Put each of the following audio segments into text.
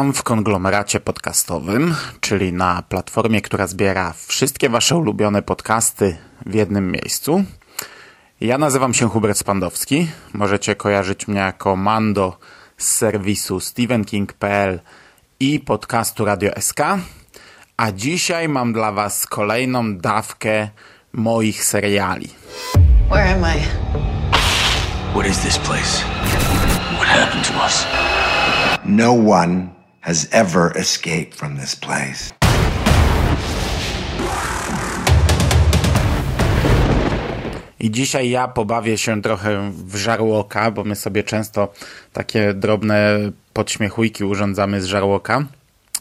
Witam w konglomeracie podcastowym, czyli na platformie, która zbiera wszystkie Wasze ulubione podcasty w jednym miejscu. Ja nazywam się Hubert Spandowski. Możecie kojarzyć mnie jako Mando z serwisu stevenking.pl i podcastu Radio SK. A dzisiaj mam dla Was kolejną dawkę moich seriali. Where am I? What is this place? What happened to us? No one has ever escaped from this place. I dzisiaj ja pobawię się trochę w żarłoka, bo my sobie często takie drobne podśmiechujki urządzamy z żarłoka,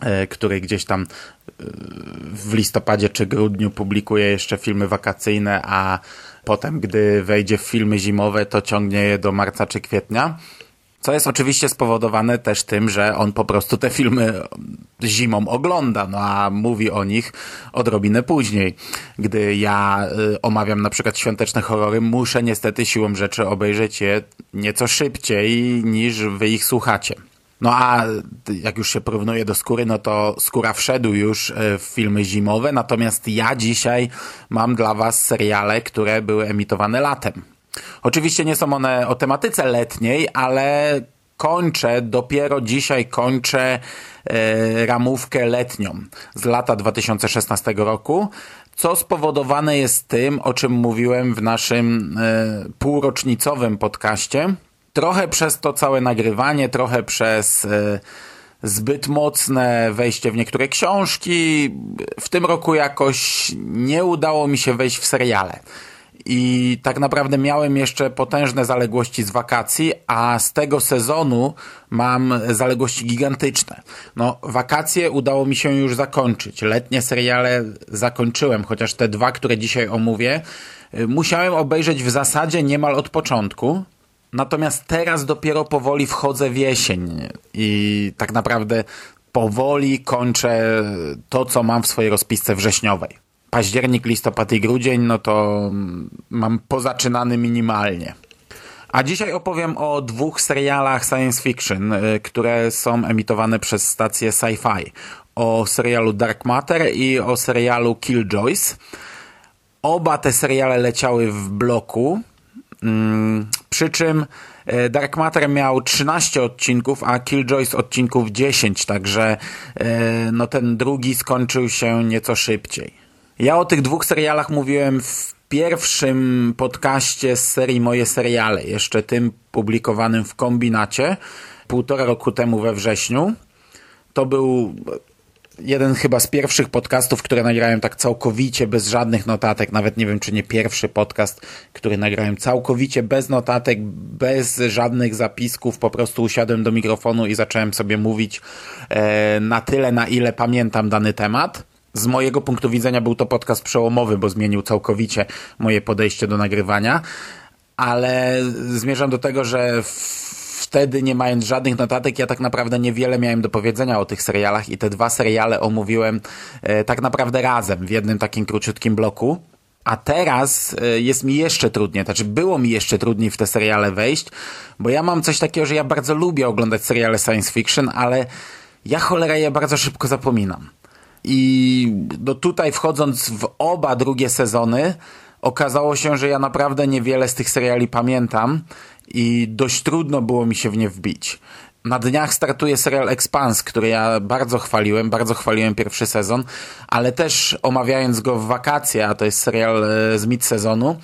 e, który gdzieś tam e, w listopadzie czy grudniu publikuje jeszcze filmy wakacyjne, a potem, gdy wejdzie w filmy zimowe, to ciągnie je do marca czy kwietnia. Co jest oczywiście spowodowane też tym, że on po prostu te filmy zimą ogląda, no a mówi o nich odrobinę później. Gdy ja y, omawiam na przykład świąteczne horrory, muszę niestety siłą rzeczy obejrzeć je nieco szybciej niż wy ich słuchacie. No a jak już się porównuje do skóry, no to skóra wszedł już w filmy zimowe, natomiast ja dzisiaj mam dla was seriale, które były emitowane latem. Oczywiście nie są one o tematyce letniej, ale kończę, dopiero dzisiaj kończę e, ramówkę letnią z lata 2016 roku, co spowodowane jest tym, o czym mówiłem w naszym e, półrocznicowym podcaście. Trochę przez to całe nagrywanie, trochę przez e, zbyt mocne wejście w niektóre książki. W tym roku jakoś nie udało mi się wejść w seriale i tak naprawdę miałem jeszcze potężne zaległości z wakacji, a z tego sezonu mam zaległości gigantyczne. No, wakacje udało mi się już zakończyć. Letnie seriale zakończyłem, chociaż te dwa, które dzisiaj omówię, musiałem obejrzeć w zasadzie niemal od początku. Natomiast teraz dopiero powoli wchodzę w jesień i tak naprawdę powoli kończę to, co mam w swojej rozpisce wrześniowej październik, listopad i grudzień, no to mam pozaczynany minimalnie. A dzisiaj opowiem o dwóch serialach science fiction, y, które są emitowane przez stację Sci-Fi. O serialu Dark Matter i o serialu Killjoys. Oba te seriale leciały w bloku, mm, przy czym y, Dark Matter miał 13 odcinków, a Killjoys odcinków 10, także y, no ten drugi skończył się nieco szybciej. Ja o tych dwóch serialach mówiłem w pierwszym podcaście z serii Moje Seriale, jeszcze tym publikowanym w kombinacie, półtora roku temu we wrześniu. To był jeden chyba z pierwszych podcastów, które nagrałem tak całkowicie bez żadnych notatek, nawet nie wiem czy nie pierwszy podcast, który nagrałem całkowicie bez notatek, bez żadnych zapisków, po prostu usiadłem do mikrofonu i zacząłem sobie mówić e, na tyle, na ile pamiętam dany temat. Z mojego punktu widzenia był to podcast przełomowy, bo zmienił całkowicie moje podejście do nagrywania, ale zmierzam do tego, że wtedy nie mając żadnych notatek, ja tak naprawdę niewiele miałem do powiedzenia o tych serialach i te dwa seriale omówiłem e, tak naprawdę razem w jednym takim króciutkim bloku. A teraz e, jest mi jeszcze trudniej, znaczy było mi jeszcze trudniej w te seriale wejść, bo ja mam coś takiego, że ja bardzo lubię oglądać seriale science fiction, ale ja cholera je bardzo szybko zapominam. I no tutaj wchodząc w oba drugie sezony, okazało się, że ja naprawdę niewiele z tych seriali pamiętam i dość trudno było mi się w nie wbić. Na dniach startuje serial Expans, który ja bardzo chwaliłem, bardzo chwaliłem pierwszy sezon, ale też omawiając go w wakacje, a to jest serial e, z mid-sezonu,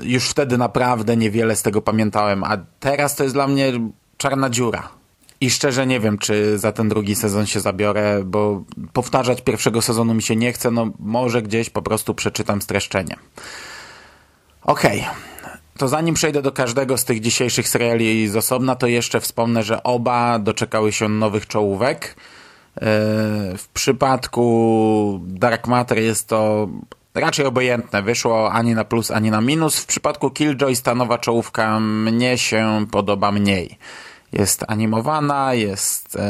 już wtedy naprawdę niewiele z tego pamiętałem, a teraz to jest dla mnie czarna dziura. I szczerze nie wiem, czy za ten drugi sezon się zabiorę, bo powtarzać pierwszego sezonu mi się nie chce, no może gdzieś po prostu przeczytam streszczenie. Okej. Okay. To zanim przejdę do każdego z tych dzisiejszych seriali z osobna, to jeszcze wspomnę, że oba doczekały się nowych czołówek. E, w przypadku Dark Matter jest to raczej obojętne. Wyszło ani na plus, ani na minus. W przypadku Killjoy ta nowa czołówka mnie się podoba mniej jest animowana, jest e,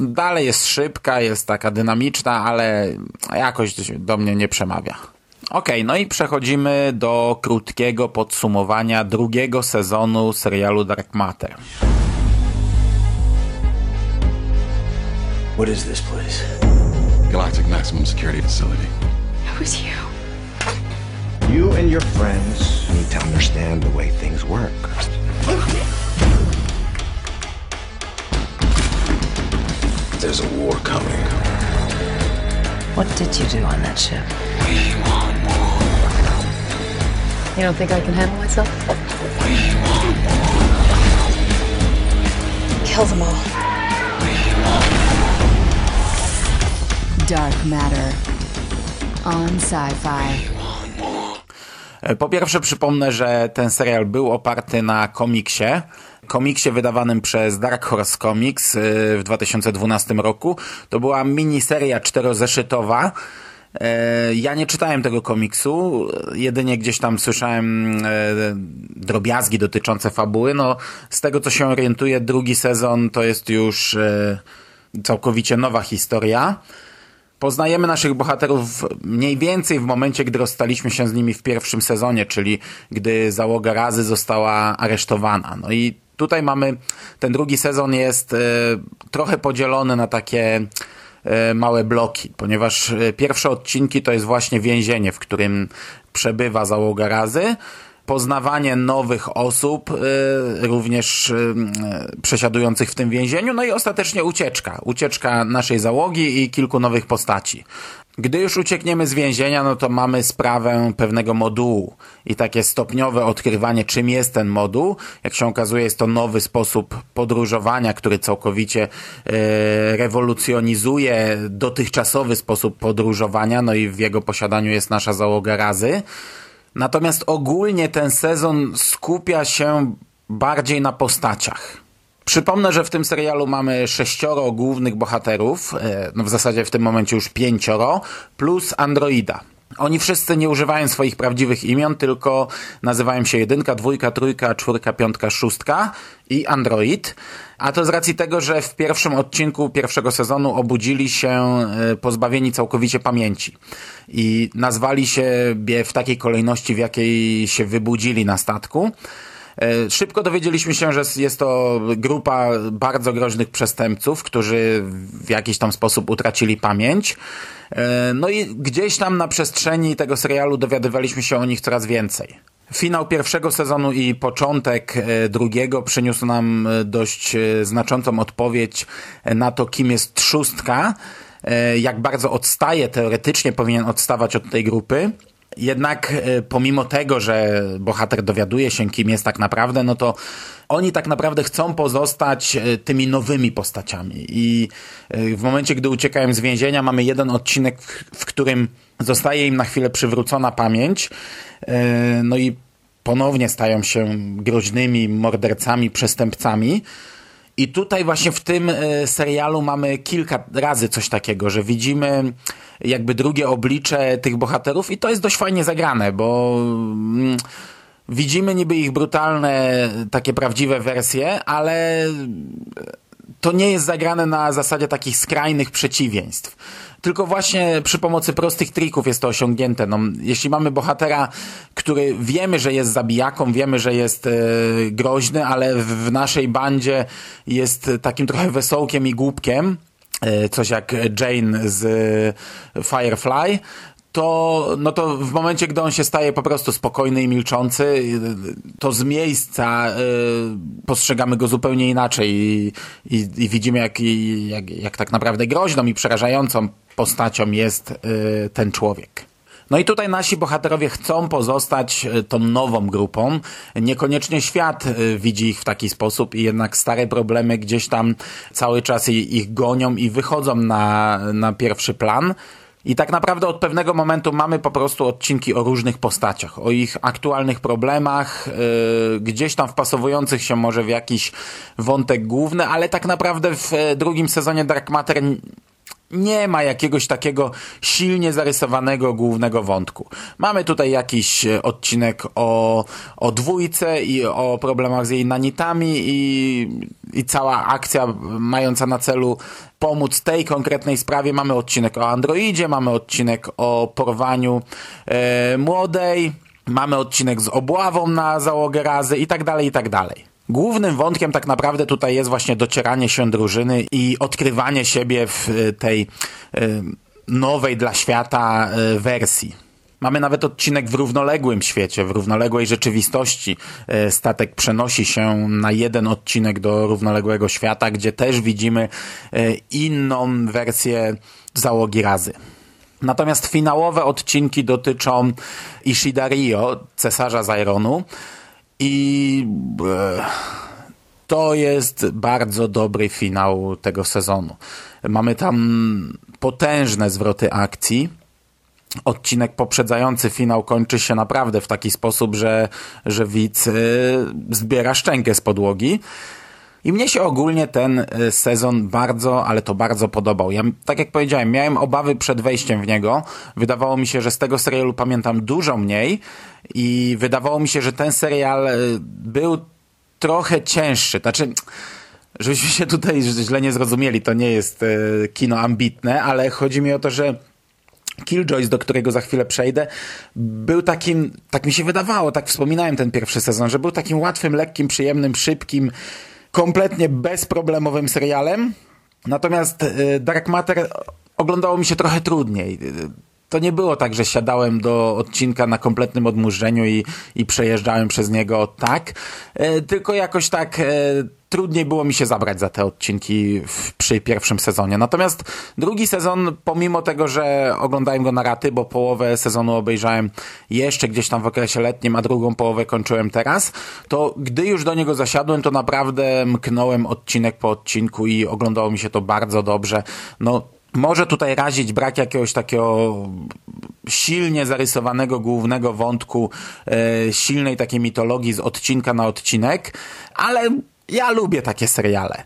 dalej jest szybka, jest taka dynamiczna, ale jakoś do mnie nie przemawia. Ok, no i przechodzimy do krótkiego podsumowania drugiego sezonu serialu Dark Matter. What is this place? Galactic Maximum Security Facility. Who is you? You and your friends need to understand the way things work. There's a war coming. What did you do on that ship? We want war. You don't think I can handle myself? We want war. Kill them all. We want Dark Matter on Sci-Fi. E, po pierwsze przypomnę, że ten serial był oparty na komiksie. Komiksie wydawanym przez Dark Horse Comics e, w 2012 roku. To była miniseria czterozeszytowa. E, ja nie czytałem tego komiksu, jedynie gdzieś tam słyszałem drobiazgi dotyczące fabuły. No, z tego co się orientuję, drugi sezon to jest już całkowicie nowa historia. Poznajemy naszych bohaterów mniej więcej w momencie, gdy rozstaliśmy się z nimi w pierwszym sezonie, czyli gdy załoga razy została aresztowana. No i tutaj mamy, ten drugi sezon jest e, trochę podzielony na takie e, małe bloki, ponieważ e, pierwsze odcinki to jest właśnie więzienie, w którym przebywa załoga razy, poznawanie nowych osób, również przesiadujących w tym więzieniu, no i ostatecznie ucieczka. Ucieczka naszej załogi i kilku nowych postaci. Gdy już uciekniemy z więzienia, no to mamy sprawę pewnego modułu i takie stopniowe odkrywanie, czym jest ten moduł. Jak się okazuje, jest to nowy sposób podróżowania, który całkowicie e, rewolucjonizuje dotychczasowy sposób podróżowania, no i w jego posiadaniu jest nasza załoga razy. Natomiast ogólnie ten sezon skupia się bardziej na postaciach. Przypomnę, że w tym serialu mamy sześcioro głównych bohaterów, e, no w zasadzie w tym momencie już pięcioro, plus androida. Oni wszyscy nie używają swoich prawdziwych imion, tylko nazywają się jedynka, dwójka, trójka, czwórka, piątka, szóstka i android. A to z racji tego, że w pierwszym odcinku pierwszego sezonu obudzili się e, pozbawieni całkowicie pamięci. I nazwali siebie w takiej kolejności, w jakiej się wybudzili na statku. E, szybko dowiedzieliśmy się, że jest to grupa bardzo groźnych przestępców, którzy w jakiś tam sposób utracili pamięć. E, no i gdzieś tam na przestrzeni tego serialu dowiadywaliśmy się o nich coraz więcej. Finał pierwszego sezonu i początek e, drugiego przyniósł nam dość znaczącą odpowiedź na to, kim jest szóstka, jak bardzo odstaje, teoretycznie powinien odstawać od tej grupy. Jednak e, pomimo tego, że bohater dowiaduje się, kim jest tak naprawdę, no to oni tak naprawdę chcą pozostać e, tymi nowymi postaciami. I e, w momencie, gdy uciekają z więzienia, mamy jeden odcinek, w którym zostaje im na chwilę przywrócona pamięć. No i ponownie stają się groźnymi mordercami, przestępcami. I tutaj właśnie w tym e, serialu mamy kilka razy coś takiego, że widzimy jakby drugie oblicze tych bohaterów i to jest dość fajnie zagrane, bo mm, widzimy niby ich brutalne, takie prawdziwe wersje, ale to nie jest zagrane na zasadzie takich skrajnych przeciwieństw tylko właśnie przy pomocy prostych trików jest to osiągnięte. No, jeśli mamy bohatera, który wiemy, że jest zabijaką, wiemy, że jest e, groźny, ale w, naszej bandzie jest takim trochę wesołkiem i głupkiem, e, coś jak Jane z Firefly, to, no to w momencie, gdy on się staje po prostu spokojny i milczący, to z miejsca y, postrzegamy go zupełnie inaczej i, i, i widzimy, jak, jak, jak tak naprawdę groźną i przerażającą postacią jest y, ten człowiek. No i tutaj nasi bohaterowie chcą pozostać tą nową grupą. Niekoniecznie świat widzi ich w taki sposób i jednak stare problemy gdzieś tam cały czas ich gonią i wychodzą na, na pierwszy plan. I tak naprawdę od pewnego momentu mamy po prostu odcinki o różnych postaciach, o ich aktualnych problemach, yy, gdzieś tam wpasowujących się może w jakiś wątek główny, ale tak naprawdę w drugim sezonie Dark Matter nie ma jakiegoś takiego silnie zarysowanego głównego wątku. Mamy tutaj jakiś odcinek o, o dwójce i o problemach z jej nanitami i, i cała akcja mająca na celu pomóc tej konkretnej sprawie. Mamy odcinek o androidzie, mamy odcinek o porwaniu e, młodej, mamy odcinek z obławą na załogę razy i tak dalej, i tak dalej. Głównym wątkiem tak naprawdę tutaj jest właśnie docieranie się drużyny i odkrywanie siebie w e, tej e, nowej dla świata e, wersji. Mamy nawet odcinek w równoległym świecie, w równoległej rzeczywistości. Statek przenosi się na jeden odcinek do równoległego świata, gdzie też widzimy inną wersję załogi razy. Natomiast finałowe odcinki dotyczą Ishida Rio, cesarza Zyronu, i e, to jest bardzo dobry finał tego sezonu. Mamy tam potężne zwroty akcji. Odcinek poprzedzający finał kończy się naprawdę w taki sposób, że, że widz e, zbiera szczękę z podłogi. I mnie się ogólnie ten e, sezon bardzo, ale to bardzo podobał. Ja, tak jak powiedziałem, miałem obawy przed wejściem w niego. Wydawało mi się, że z tego serialu pamiętam dużo mniej i wydawało mi się, że ten serial e, był trochę cięższy. Znaczy, żebyśmy się tutaj źle nie zrozumieli, to nie jest kino ambitne, ale chodzi mi o to, że Killjoys, do którego za chwilę przejdę, był takim, tak mi się wydawało, tak wspominałem ten pierwszy sezon, że był takim łatwym, lekkim, przyjemnym, szybkim, kompletnie bezproblemowym serialem. Natomiast y, Dark Matter oglądało mi się trochę trudniej. To nie było tak, że siadałem do odcinka na kompletnym odmurzeniu i, i przejeżdżałem przez niego tak, y, tylko jakoś tak y, trudniej było mi się zabrać za te odcinki w, przy pierwszym sezonie. Natomiast drugi sezon, pomimo tego, że oglądałem go na raty, bo połowę sezonu obejrzałem jeszcze gdzieś tam w okresie letnim, a drugą połowę kończyłem teraz, to gdy już do niego zasiadłem, to naprawdę mknąłem odcinek po odcinku i oglądało mi się to bardzo dobrze. No, może tutaj razić brak jakiegoś takiego silnie zarysowanego głównego wątku, e, silnej takiej mitologii z odcinka na odcinek, ale ja lubię takie seriale.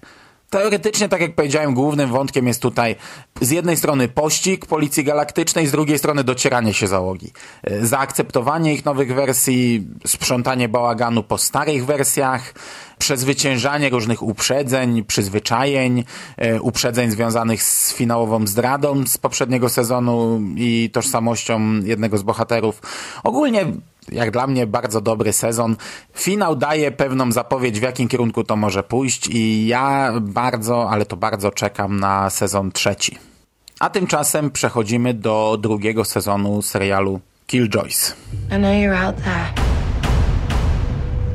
Teoretycznie, tak jak powiedziałem, głównym wątkiem jest tutaj z jednej strony pościg Policji Galaktycznej, z drugiej strony docieranie się załogi. E, zaakceptowanie ich nowych wersji, sprzątanie bałaganu po starych wersjach, przezwyciężanie różnych uprzedzeń, przyzwyczajeń, e, uprzedzeń związanych z finałową zdradą z poprzedniego sezonu i tożsamością jednego z bohaterów. Ogólnie jak dla mnie bardzo dobry sezon. Finał daje pewną zapowiedź, w jakim kierunku to może pójść i ja bardzo, ale to bardzo czekam na sezon trzeci. A tymczasem przechodzimy do drugiego sezonu serialu Killjoys. I know you're out there.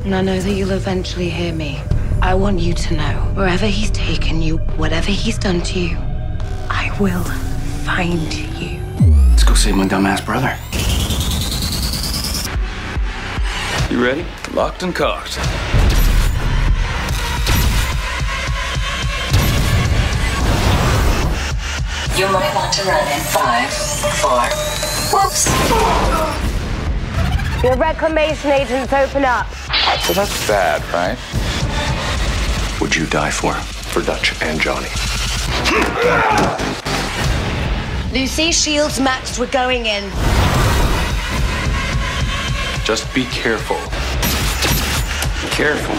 And I know that you'll eventually hear me. I want you to know, wherever he's taken you, whatever he's done to you, I will find you. Let's go save my dumbass brother. You ready? Locked and cocked. You might want to run in five, four. Whoops. Your reclamation agents open up. So that's bad, right? Would you die for? For Dutch and Johnny. Lucy, shields matched. We're going in. Just be careful. Careful.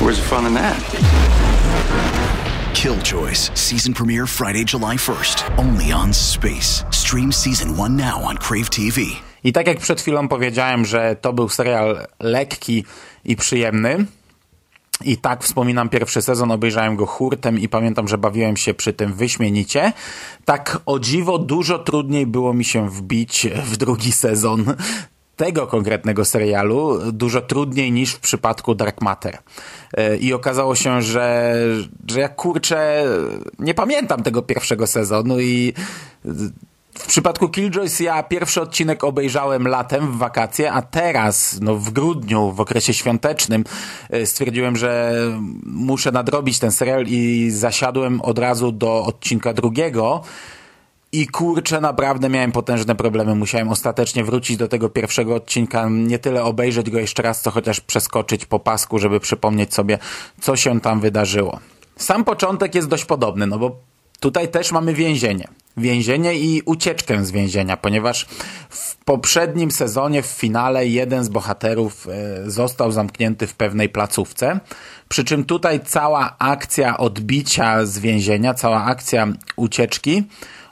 Where's the fun in that? Killjoys, season premiere Friday, July 1st. Only on Space. Stream season 1 now on Crave TV. I tak jak przed chwilą powiedziałem, że to był serial lekki i przyjemny, I tak wspominam pierwszy sezon, obejrzałem go hurtem i pamiętam, że bawiłem się przy tym wyśmienicie. Tak o dziwo dużo trudniej było mi się wbić w drugi sezon tego konkretnego serialu dużo trudniej niż w przypadku Dark Matter. E, I okazało się, że, że ja kurczę nie pamiętam tego pierwszego sezonu i w przypadku Killjoys ja pierwszy odcinek obejrzałem latem w wakacje, a teraz, no w grudniu, w okresie świątecznym e, stwierdziłem, że muszę nadrobić ten serial i zasiadłem od razu do odcinka drugiego. I kurczę, naprawdę miałem potężne problemy. Musiałem ostatecznie wrócić do tego pierwszego odcinka, nie tyle obejrzeć go jeszcze raz, co chociaż przeskoczyć po pasku, żeby przypomnieć sobie, co się tam wydarzyło. Sam początek jest dość podobny, no bo tutaj też mamy więzienie. Więzienie i ucieczkę z więzienia, ponieważ w poprzednim sezonie, w finale, jeden z bohaterów e, został zamknięty w pewnej placówce. Przy czym tutaj cała akcja odbicia z więzienia, cała akcja ucieczki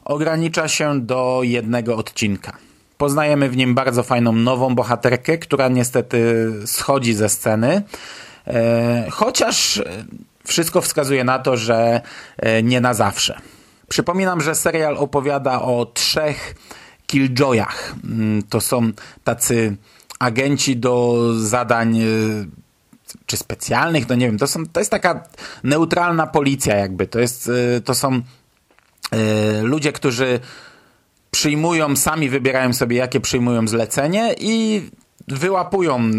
ogranicza się do jednego odcinka. Poznajemy w nim bardzo fajną nową bohaterkę, która niestety schodzi ze sceny, e, chociaż wszystko wskazuje na to, że e, nie na zawsze. Przypominam, że serial opowiada o trzech killjoyach. Mm, to są tacy agenci do zadań e, czy specjalnych, no nie wiem, to, są, to jest taka neutralna policja jakby, to, jest, to są E, ludzie, którzy przyjmują, sami wybierają sobie, jakie przyjmują zlecenie i wyłapują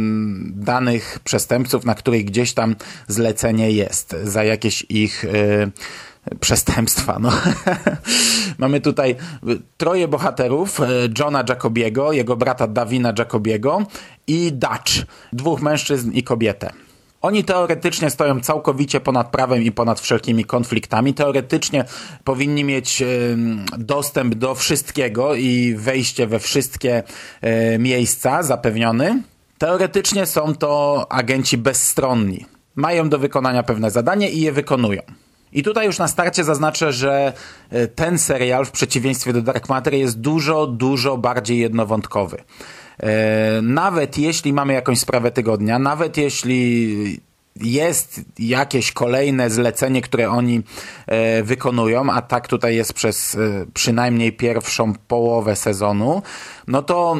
danych przestępców, na których gdzieś tam zlecenie jest za jakieś ich y, przestępstwa. No. Mamy tutaj troje bohaterów, e, Johna Jacobiego, jego brata Davina Jacobiego i Dutch, dwóch mężczyzn i kobietę. Oni teoretycznie stoją całkowicie ponad prawem i ponad wszelkimi konfliktami. Teoretycznie powinni mieć dostęp do wszystkiego i wejście we wszystkie e, miejsca zapewniony. Teoretycznie są to agenci bezstronni. Mają do wykonania pewne zadanie i je wykonują. I tutaj już na starcie zaznaczę, że e, ten serial w przeciwieństwie do Dark Matter jest dużo, dużo bardziej jednowątkowy. E, nawet jeśli mamy jakąś sprawę tygodnia, nawet jeśli jest jakieś kolejne zlecenie, które oni e, wykonują, a tak tutaj jest przez e, przynajmniej pierwszą połowę sezonu, no to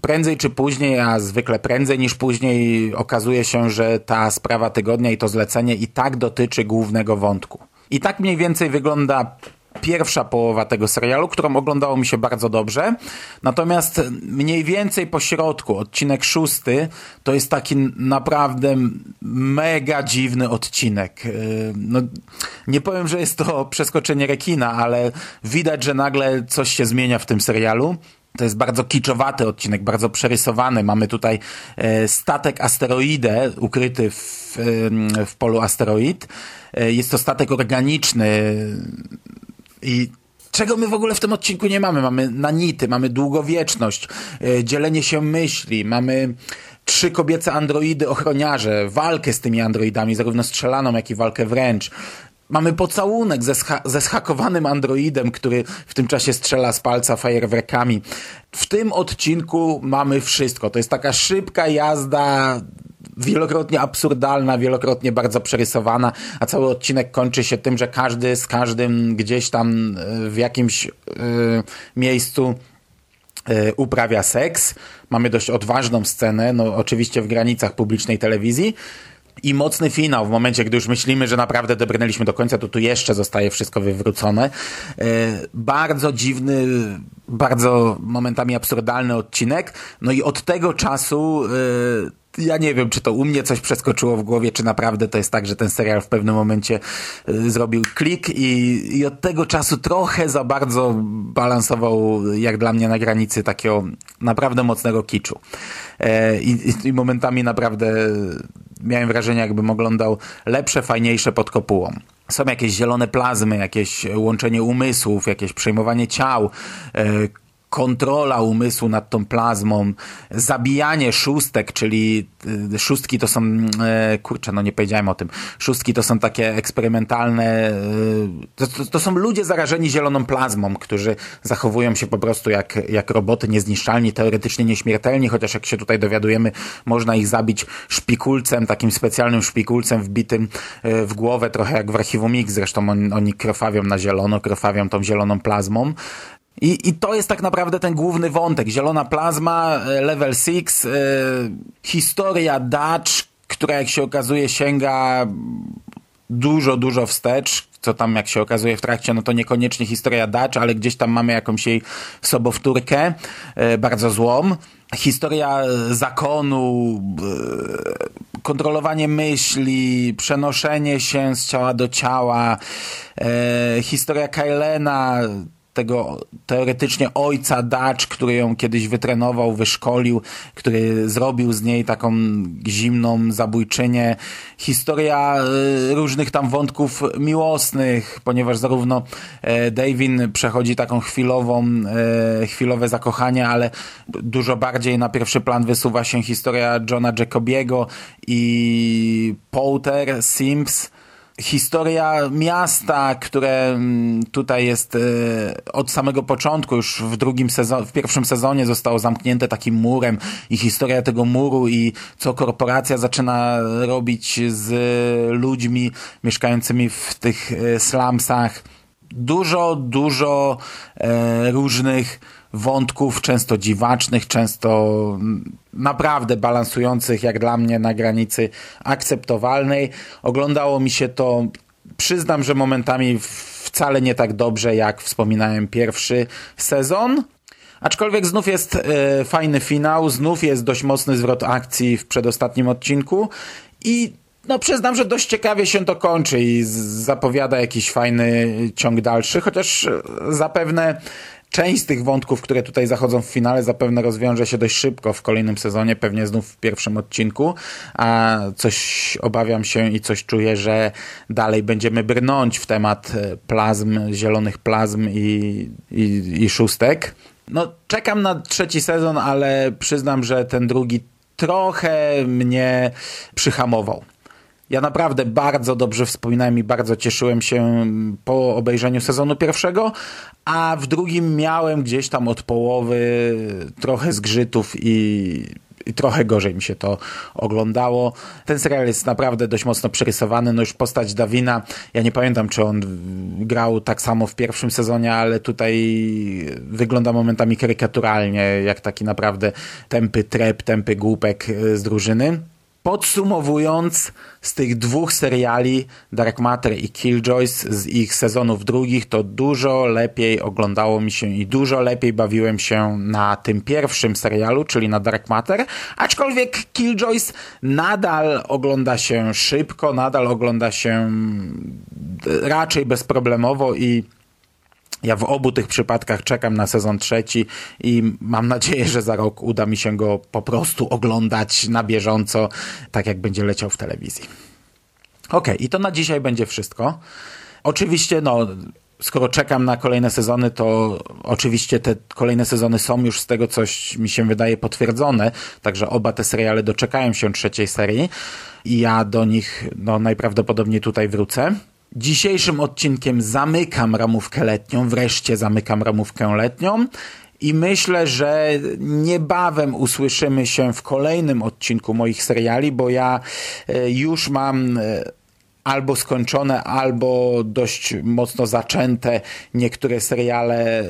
prędzej czy później, a zwykle prędzej niż później okazuje się, że ta sprawa tygodnia i to zlecenie i tak dotyczy głównego wątku. I tak mniej więcej wygląda pierwsza połowa tego serialu, którą oglądało mi się bardzo dobrze. Natomiast mniej więcej po środku, odcinek szósty, to jest taki naprawdę mega dziwny odcinek. Yy, no, nie powiem, że jest to przeskoczenie rekina, ale widać, że nagle coś się zmienia w tym serialu. To jest bardzo kiczowaty odcinek, bardzo przerysowany. Mamy tutaj e, statek asteroidę ukryty w, w polu asteroid. E, jest to statek organiczny, i czego my w ogóle w tym odcinku nie mamy? Mamy nanity, mamy długowieczność, yy, dzielenie się myśli, mamy trzy kobiece androidy ochroniarze, walkę z tymi androidami, zarówno strzelaną, jak i walkę wręcz. Mamy pocałunek ze, scha ze schakowanym androidem, który w tym czasie strzela z palca fajerwerkami. W tym odcinku mamy wszystko. To jest taka szybka jazda wielokrotnie absurdalna, wielokrotnie bardzo przerysowana, a cały odcinek kończy się tym, że każdy z każdym gdzieś tam e, w jakimś y, miejscu y, uprawia seks. Mamy dość odważną scenę, no oczywiście w granicach publicznej telewizji. I mocny finał, w momencie, gdy już myślimy, że naprawdę dobrnęliśmy do końca, to tu jeszcze zostaje wszystko wywrócone. Bardzo dziwny, bardzo momentami absurdalny odcinek. No i od tego czasu ja nie wiem, czy to u mnie coś przeskoczyło w głowie, czy naprawdę to jest tak, że ten serial w pewnym momencie y, zrobił klik i, i od tego czasu trochę za bardzo balansował, jak dla mnie, na granicy takiego naprawdę mocnego kiczu. E, i, I momentami naprawdę miałem wrażenie, jakbym oglądał lepsze, fajniejsze pod kopułą są jakieś zielone plazmy, jakieś łączenie umysłów, jakieś przejmowanie ciał, e, kontrola umysłu nad tą plazmą, zabijanie szóstek, czyli y, szóstki to są, e, kurczę, no nie powiedziałem o tym, szóstki to są takie eksperymentalne, y, to, to, to są ludzie zarażeni zieloną plazmą, którzy zachowują się po prostu jak, jak roboty niezniszczalni, teoretycznie nieśmiertelni, chociaż jak się tutaj dowiadujemy, można ich zabić szpikulcem, takim specjalnym szpikulcem wbitym w głowę, trochę jak w archiwum X, zresztą on, oni krwawią na zielono, krwawią tą zieloną plazmą. I, I to jest tak naprawdę ten główny wątek. Zielona plazma, e, level 6, e, historia Dutch, która jak się okazuje sięga dużo, dużo wstecz, co tam jak się okazuje w trakcie, no to niekoniecznie historia Dutch, ale gdzieś tam mamy jakąś jej sobowtórkę, e, bardzo złą. Historia zakonu, kontrolowanie myśli, przenoszenie się z ciała do ciała, historia Kylena, tego teoretycznie ojca Dutch, który ją kiedyś wytrenował, wyszkolił, który zrobił z niej taką zimną zabójczynię. Historia y, różnych tam wątków miłosnych, ponieważ zarówno e, Davin przechodzi taką chwilową, e, chwilowe zakochanie, ale dużo bardziej na pierwszy plan wysuwa się historia Johna Jacobiego i Poulter, Sims, historia miasta, które mm, tutaj jest e, od samego początku, już w drugim sezonie, w pierwszym sezonie zostało zamknięte takim murem i historia tego muru i co korporacja zaczyna robić z ludźmi mieszkającymi w tych e, slumsach. Dużo, dużo e, różnych wątków, często dziwacznych, często naprawdę balansujących, jak dla mnie, na granicy akceptowalnej. Oglądało mi się to, przyznam, że momentami wcale nie tak dobrze, jak wspominałem pierwszy sezon. Aczkolwiek znów jest e, fajny finał, znów jest dość mocny zwrot akcji w przedostatnim odcinku i no przyznam, że dość ciekawie się to kończy i zapowiada jakiś fajny ciąg dalszy, chociaż zapewne Część z tych wątków, które tutaj zachodzą w finale, zapewne rozwiąże się dość szybko w kolejnym sezonie, pewnie znów w pierwszym odcinku, a coś obawiam się i coś czuję, że dalej będziemy brnąć w temat e, plazm, zielonych plazm i, i, i szóstek. No, czekam na trzeci sezon, ale przyznam, że ten drugi trochę mnie przyhamował. Ja naprawdę bardzo dobrze wspominałem i bardzo cieszyłem się po obejrzeniu sezonu pierwszego, a w drugim miałem gdzieś tam od połowy trochę zgrzytów i, i trochę gorzej mi się to oglądało. Ten serial jest naprawdę dość mocno przerysowany. No już postać Dawina, ja nie pamiętam, czy on grał tak samo w pierwszym sezonie, ale tutaj wygląda momentami karykaturalnie, jak taki naprawdę tępy trep, tępy głupek z drużyny. Podsumowując, z tych dwóch seriali, Dark Matter i Killjoys, z ich sezonów drugich, to dużo lepiej oglądało mi się i dużo lepiej bawiłem się na tym pierwszym serialu, czyli na Dark Matter, aczkolwiek Killjoys nadal ogląda się szybko, nadal ogląda się raczej bezproblemowo i ja w obu tych przypadkach czekam na sezon trzeci i mam nadzieję, że za rok uda mi się go po prostu oglądać na bieżąco, tak jak będzie leciał w telewizji. Ok, i to na dzisiaj będzie wszystko. Oczywiście, no, skoro czekam na kolejne sezony, to oczywiście te kolejne sezony są już z tego, coś mi się wydaje potwierdzone, także oba te seriale doczekają się trzeciej serii i ja do nich no, najprawdopodobniej tutaj wrócę. Dzisiejszym odcinkiem zamykam ramówkę letnią, wreszcie zamykam ramówkę letnią i myślę, że niebawem usłyszymy się w kolejnym odcinku moich seriali, bo ja e, już mam e, albo skończone, albo dość mocno zaczęte niektóre seriale e,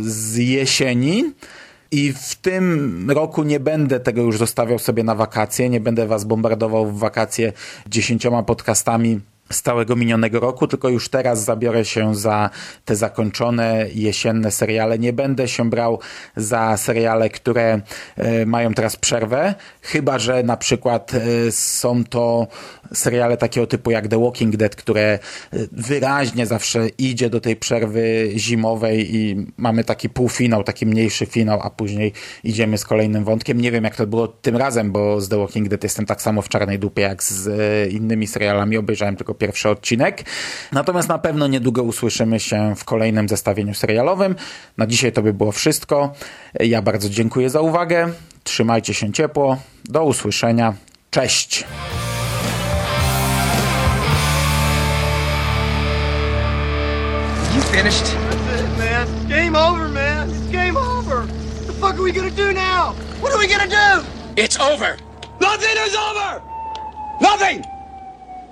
z jesieni. I w tym roku nie będę tego już zostawiał sobie na wakacje, nie będę was bombardował w wakacje dziesięcioma podcastami z całego minionego roku, tylko już teraz zabiorę się za te zakończone jesienne seriale. Nie będę się brał za seriale, które e, mają teraz przerwę, chyba że na przykład e, są to seriale takiego typu jak The Walking Dead, które e, wyraźnie zawsze idzie do tej przerwy zimowej i mamy taki półfinał, taki mniejszy finał, a później idziemy z kolejnym wątkiem. Nie wiem jak to było tym razem, bo z The Walking Dead jestem tak samo w czarnej dupie jak z innymi serialami. Obejrzałem tylko pierwszy odcinek. Natomiast na pewno niedługo usłyszymy się w kolejnym zestawieniu serialowym. Na dzisiaj to by było wszystko. Ja bardzo dziękuję za uwagę. Trzymajcie się ciepło. Do usłyszenia. Cześć! You finished? That's it, man. Game over, man. It's game over. What the fuck are we gonna do now? What are we gonna do? It's over. Nothing is over. Nothing.